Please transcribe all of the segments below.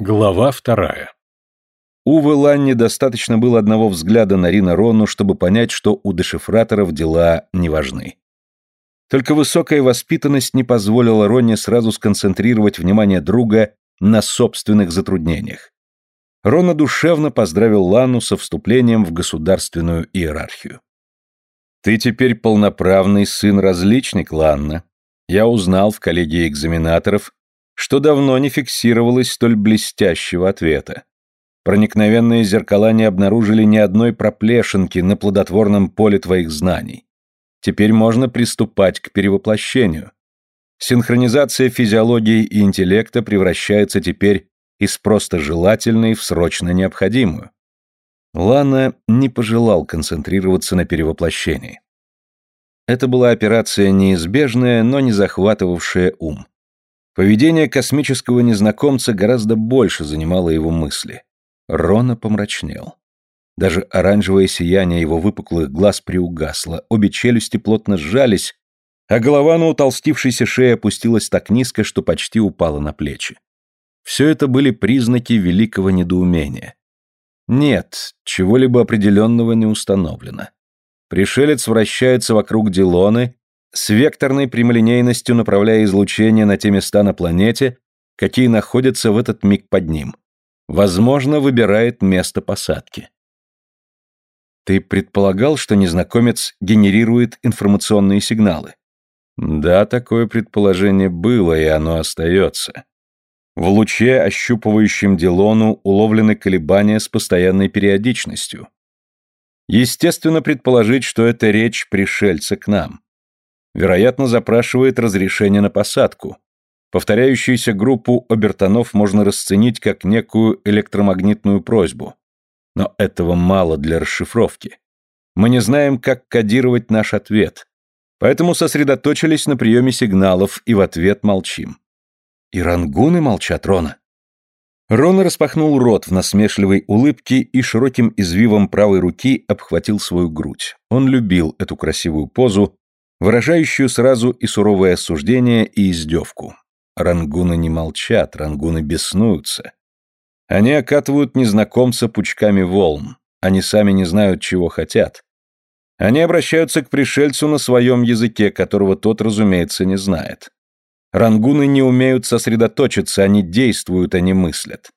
Глава вторая. Увы Ланне достаточно было одного взгляда на Рина Рону, чтобы понять, что у дешифраторов дела не важны. Только высокая воспитанность не позволила Ронне сразу сконцентрировать внимание друга на собственных затруднениях. Рона душевно поздравил Ланну со вступлением в государственную иерархию. «Ты теперь полноправный сын-различник, Ланна. Я узнал в коллегии экзаменаторов, что давно не фиксировалось столь блестящего ответа. Проникновенные зеркала не обнаружили ни одной проплешинки на плодотворном поле твоих знаний. Теперь можно приступать к перевоплощению. Синхронизация физиологии и интеллекта превращается теперь из просто желательной в срочно необходимую. Лана не пожелал концентрироваться на перевоплощении. Это была операция неизбежная, но не захватывавшая ум. Поведение космического незнакомца гораздо больше занимало его мысли. Рона помрачнел. Даже оранжевое сияние его выпуклых глаз приугасло, обе челюсти плотно сжались, а голова на утолстившейся шее опустилась так низко, что почти упала на плечи. Все это были признаки великого недоумения. Нет, чего-либо определенного не установлено. Пришелец вращается вокруг Дилоны с векторной прямолинейностью направляя излучение на те места на планете, какие находятся в этот миг под ним. Возможно, выбирает место посадки. Ты предполагал, что незнакомец генерирует информационные сигналы? Да, такое предположение было, и оно остается. В луче, ощупывающем Дилону, уловлены колебания с постоянной периодичностью. Естественно предположить, что это речь пришельца к нам. Вероятно, запрашивает разрешение на посадку. Повторяющуюся группу обертонов можно расценить как некую электромагнитную просьбу. Но этого мало для расшифровки. Мы не знаем, как кодировать наш ответ. Поэтому сосредоточились на приеме сигналов и в ответ молчим. И рангуны молчат, Рона. Рона распахнул рот в насмешливой улыбке и широким извивом правой руки обхватил свою грудь. Он любил эту красивую позу, выражающую сразу и суровое осуждение, и издевку. Рангуны не молчат, рангуны беснуются. Они окатывают незнакомца пучками волн. Они сами не знают, чего хотят. Они обращаются к пришельцу на своем языке, которого тот, разумеется, не знает. Рангуны не умеют сосредоточиться, они действуют, не мыслят.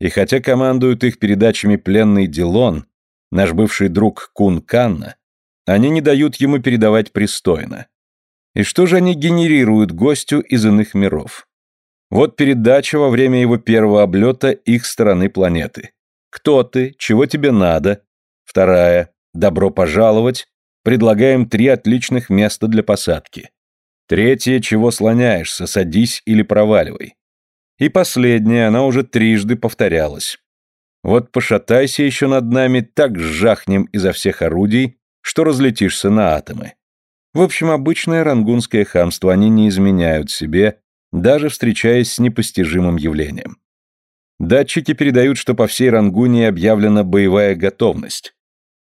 И хотя командуют их передачами пленный Дилон, наш бывший друг Кун Канна, они не дают ему передавать пристойно. И что же они генерируют гостю из иных миров? Вот передача во время его первого облета их стороны планеты. Кто ты? Чего тебе надо? Вторая. Добро пожаловать. Предлагаем три отличных места для посадки. Третье. Чего слоняешься? Садись или проваливай. И последняя, она уже трижды повторялась. Вот пошатайся еще над нами, так сжахнем изо всех орудий, что разлетишься на атомы. В общем, обычное рангунское хамство они не изменяют себе, даже встречаясь с непостижимым явлением. Датчики передают, что по всей Рангунии объявлена боевая готовность.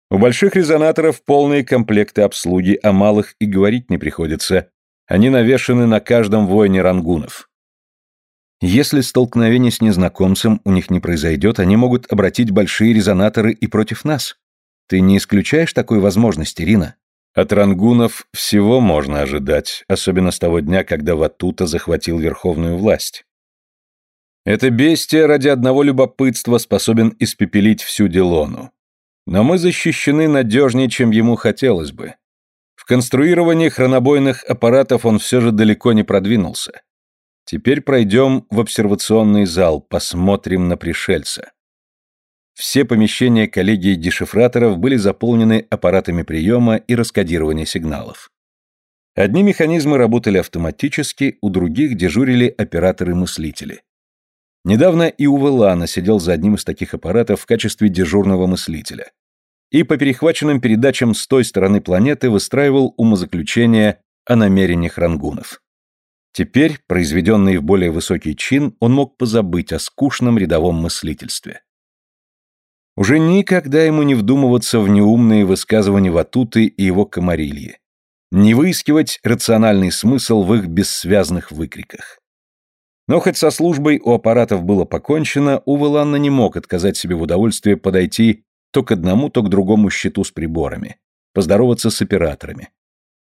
У больших резонаторов полные комплекты обслуги, а малых и говорить не приходится. Они навешаны на каждом воине рангунов. Если столкновение с незнакомцем у них не произойдет, они могут обратить большие резонаторы и против нас. Ты не исключаешь такой возможности, Рина? От рангунов всего можно ожидать, особенно с того дня, когда Ватута захватил верховную власть. Это бестия ради одного любопытства способен испепелить всю Делону. Но мы защищены надежнее, чем ему хотелось бы. В конструировании хронобойных аппаратов он все же далеко не продвинулся. Теперь пройдем в обсервационный зал, посмотрим на пришельца. Все помещения коллегии дешифраторов были заполнены аппаратами приема и раскодирования сигналов. Одни механизмы работали автоматически, у других дежурили операторы-мыслители. Недавно и Увелана сидел за одним из таких аппаратов в качестве дежурного мыслителя. И по перехваченным передачам с той стороны планеты выстраивал умозаключения о намерениях рангунов. Теперь, произведенный в более высокий чин, он мог позабыть о скучном рядовом мыслительстве. Уже никогда ему не вдумываться в неумные высказывания Ватуты и его комарильи, не выискивать рациональный смысл в их бессвязных выкриках. Но хоть со службой у аппаратов было покончено, Увы Ланна не мог отказать себе в удовольствии подойти то к одному, то к другому щиту с приборами, поздороваться с операторами.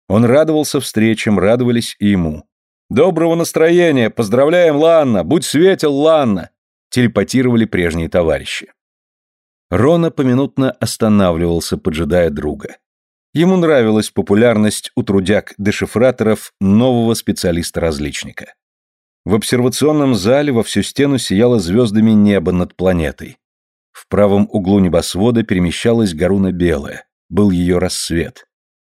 Он радовался встречам, радовались и ему. «Доброго настроения! Поздравляем, Ланна! Будь светел, Ланна!» телепатировали прежние товарищи. Рона поминутно останавливался, поджидая друга. Ему нравилась популярность у трудяг-дешифраторов нового специалиста-различника. В обсервационном зале во всю стену сияло звездами небо над планетой. В правом углу небосвода перемещалась Гаруна Белая, был ее рассвет.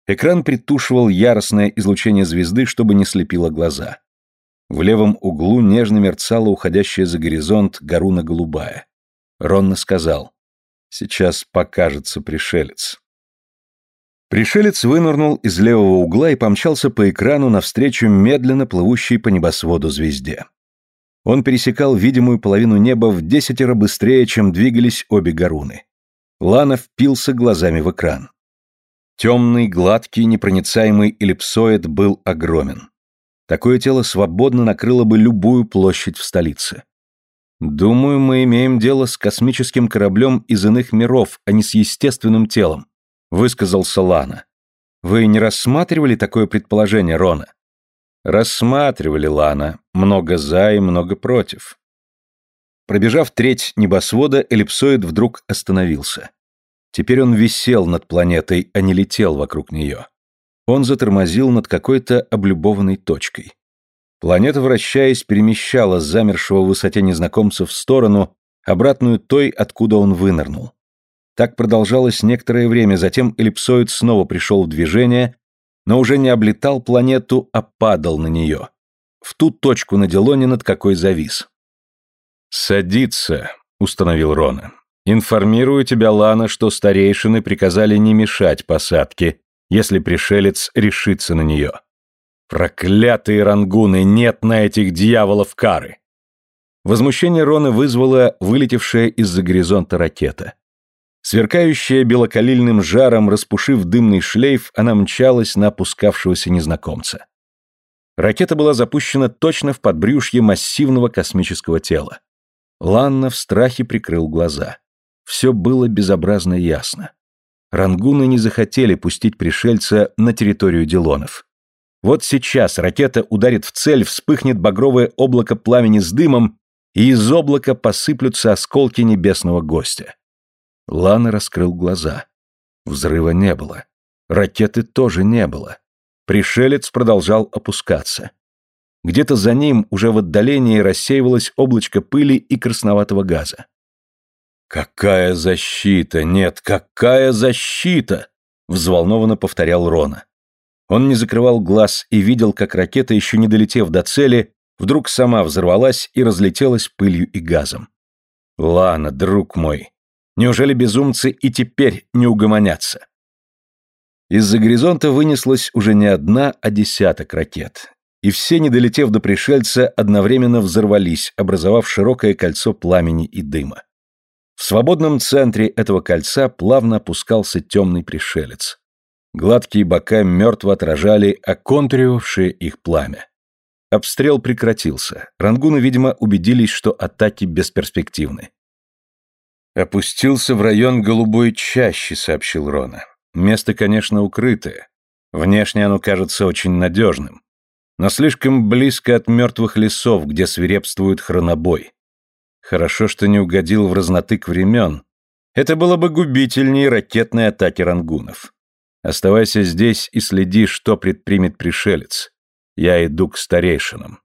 Экран притушивал яростное излучение звезды, чтобы не слепило глаза. В левом углу нежно мерцала уходящая за горизонт Гаруна Голубая. Ронна сказал, «Сейчас покажется пришелец». Пришелец вынырнул из левого угла и помчался по экрану навстречу медленно плывущей по небосводу звезде. Он пересекал видимую половину неба в десятеро быстрее, чем двигались обе горуны. Лана впился глазами в экран. Темный, гладкий, непроницаемый эллипсоид был огромен. Такое тело свободно накрыло бы любую площадь в столице. Думаю, мы имеем дело с космическим кораблем из иных миров, а не с естественным телом высказался Лана. Вы не рассматривали такое предположение, Рона? Рассматривали, Лана. Много за и много против. Пробежав треть небосвода, эллипсоид вдруг остановился. Теперь он висел над планетой, а не летел вокруг нее. Он затормозил над какой-то облюбованной точкой. Планета, вращаясь, перемещала замершего в высоте незнакомца в сторону, обратную той, откуда он вынырнул. Так продолжалось некоторое время, затем эллипсоид снова пришел в движение, но уже не облетал планету, а падал на нее. В ту точку на Делоне, над какой завис. «Садиться», — установил Рона. «Информирую тебя, Лана, что старейшины приказали не мешать посадке, если пришелец решится на нее. Проклятые рангуны, нет на этих дьяволов кары!» Возмущение Рона вызвало вылетевшая из-за горизонта ракета. Сверкающая белокалильным жаром, распушив дымный шлейф, она мчалась на опускавшегося незнакомца. Ракета была запущена точно в подбрюшье массивного космического тела. Ланна в страхе прикрыл глаза. Все было безобразно ясно. Рангуны не захотели пустить пришельца на территорию Дилонов. Вот сейчас ракета ударит в цель, вспыхнет багровое облако пламени с дымом, и из облака посыплются осколки небесного гостя. Лана раскрыл глаза. Взрыва не было. Ракеты тоже не было. Пришелец продолжал опускаться. Где-то за ним уже в отдалении рассеивалось облачко пыли и красноватого газа. «Какая защита! Нет, какая защита!» — взволнованно повторял Рона. Он не закрывал глаз и видел, как ракета, еще не долетев до цели, вдруг сама взорвалась и разлетелась пылью и газом. «Лана, друг мой, Неужели безумцы и теперь не угомонятся? Из-за горизонта вынеслась уже не одна, а десяток ракет. И все, не долетев до пришельца, одновременно взорвались, образовав широкое кольцо пламени и дыма. В свободном центре этого кольца плавно опускался темный пришелец. Гладкие бока мертво отражали оконтуривавшее их пламя. Обстрел прекратился. Рангуны, видимо, убедились, что атаки бесперспективны. «Опустился в район голубой чащи», — сообщил Рона. «Место, конечно, укрытое. Внешне оно кажется очень надежным. Но слишком близко от мертвых лесов, где свирепствует хронобой. Хорошо, что не угодил в разнотык времен. Это было бы губительнее ракетной атаки рангунов. Оставайся здесь и следи, что предпримет пришелец. Я иду к старейшинам».